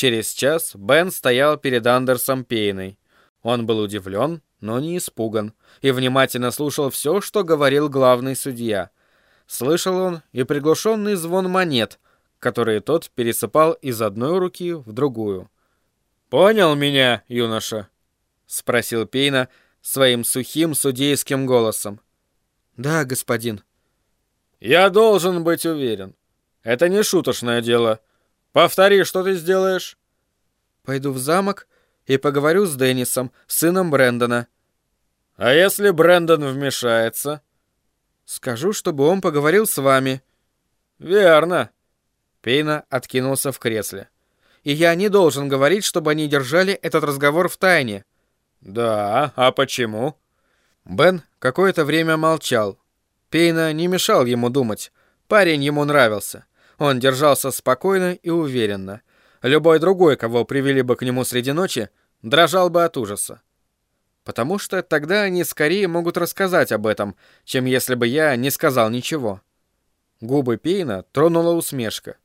Через час Бен стоял перед Андерсом Пейной. Он был удивлен, но не испуган, и внимательно слушал все, что говорил главный судья. Слышал он и приглушенный звон монет, которые тот пересыпал из одной руки в другую. «Понял меня, юноша?» — спросил Пейна своим сухим судейским голосом. «Да, господин». «Я должен быть уверен. Это не шуточное дело. Повтори, что ты сделаешь?» «Пойду в замок и поговорю с Деннисом, сыном Брэндона». «А если Брэндон вмешается?» «Скажу, чтобы он поговорил с вами». «Верно». Пейна откинулся в кресле. «И я не должен говорить, чтобы они держали этот разговор в тайне». «Да, а почему?» Бен какое-то время молчал. Пейна не мешал ему думать. Парень ему нравился. Он держался спокойно и уверенно. Любой другой, кого привели бы к нему среди ночи, дрожал бы от ужаса. Потому что тогда они скорее могут рассказать об этом, чем если бы я не сказал ничего. Губы Пейна тронула усмешка.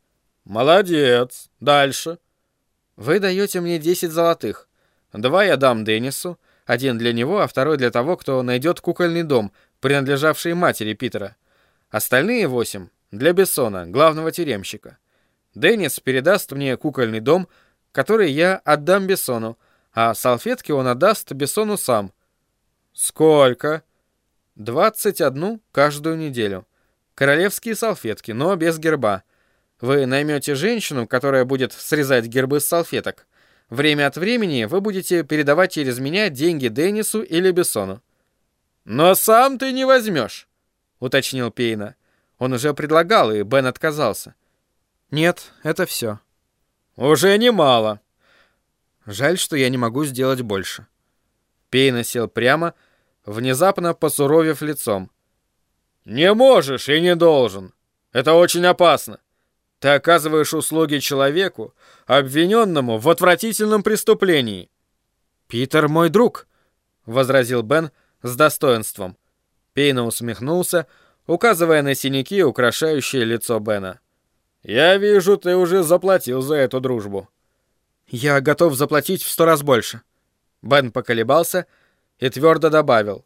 «Молодец. Дальше». «Вы даете мне 10 золотых. Два я дам Деннису, один для него, а второй для того, кто найдет кукольный дом, принадлежавший матери Питера. Остальные восемь для Бессона, главного тюремщика. Деннис передаст мне кукольный дом, который я отдам Бессону, а салфетки он отдаст Бессону сам. Сколько? Двадцать одну каждую неделю. Королевские салфетки, но без герба. Вы наймете женщину, которая будет срезать гербы с салфеток. Время от времени вы будете передавать через меня деньги Деннису или Бессону. «Но сам ты не возьмешь», — уточнил Пейна. Он уже предлагал, и Бен отказался. «Нет, это все». «Уже немало». «Жаль, что я не могу сделать больше». Пейна сел прямо, внезапно посуровев лицом. «Не можешь и не должен. Это очень опасно. Ты оказываешь услуги человеку, обвиненному в отвратительном преступлении». «Питер мой друг», — возразил Бен с достоинством. Пейна усмехнулся, указывая на синяки, украшающие лицо Бена. «Я вижу, ты уже заплатил за эту дружбу». «Я готов заплатить в сто раз больше». Бен поколебался и твердо добавил.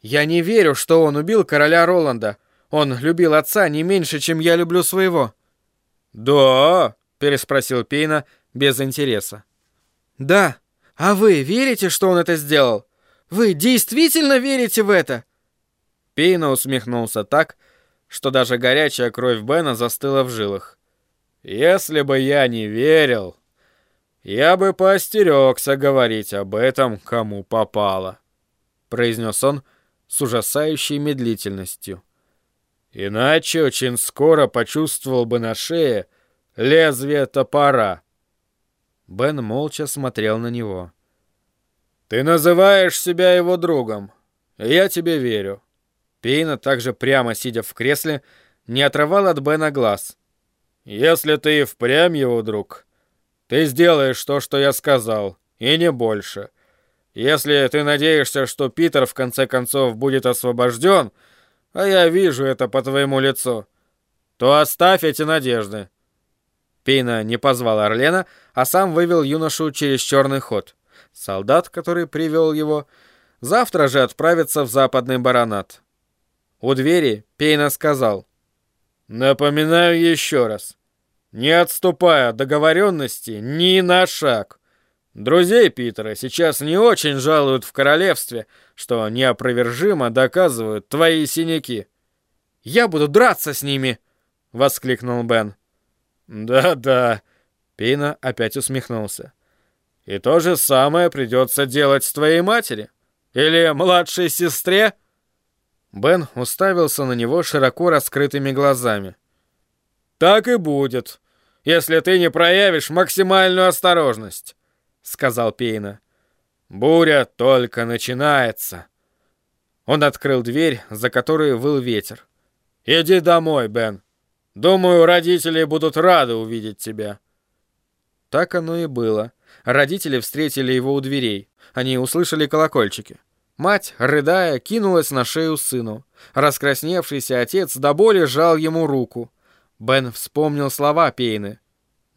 «Я не верю, что он убил короля Роланда. Он любил отца не меньше, чем я люблю своего». «Да?» — переспросил Пейна без интереса. «Да. А вы верите, что он это сделал? Вы действительно верите в это?» Пейна усмехнулся так, что даже горячая кровь Бена застыла в жилах. «Если бы я не верил, я бы поостерегся говорить об этом, кому попало», — произнес он с ужасающей медлительностью. «Иначе очень скоро почувствовал бы на шее лезвие топора». Бен молча смотрел на него. «Ты называешь себя его другом. Я тебе верю. Пейна, также прямо сидя в кресле, не отрывал от Бена глаз. «Если ты и впрямь его друг, ты сделаешь то, что я сказал, и не больше. Если ты надеешься, что Питер в конце концов будет освобожден, а я вижу это по твоему лицу, то оставь эти надежды». Пейна не позвал Орлена, а сам вывел юношу через черный ход. Солдат, который привел его, завтра же отправится в западный баронат. У двери Пейна сказал. «Напоминаю еще раз. Не отступая от договоренности ни на шаг. Друзей Питера сейчас не очень жалуют в королевстве, что неопровержимо доказывают твои синяки». «Я буду драться с ними!» — воскликнул Бен. «Да-да», — Пейна опять усмехнулся. «И то же самое придется делать с твоей матери? Или младшей сестре?» Бен уставился на него широко раскрытыми глазами. «Так и будет, если ты не проявишь максимальную осторожность», — сказал Пейна. «Буря только начинается». Он открыл дверь, за которой выл ветер. «Иди домой, Бен. Думаю, родители будут рады увидеть тебя». Так оно и было. Родители встретили его у дверей. Они услышали колокольчики. Мать, рыдая, кинулась на шею сыну. Раскрасневшийся отец до боли сжал ему руку. Бен вспомнил слова Пейны.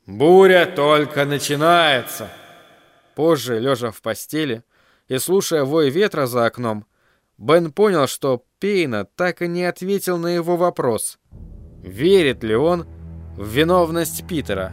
Буря только начинается. Позже, лежа в постели и слушая вой ветра за окном, Бен понял, что Пейна так и не ответил на его вопрос. Верит ли он в виновность Питера?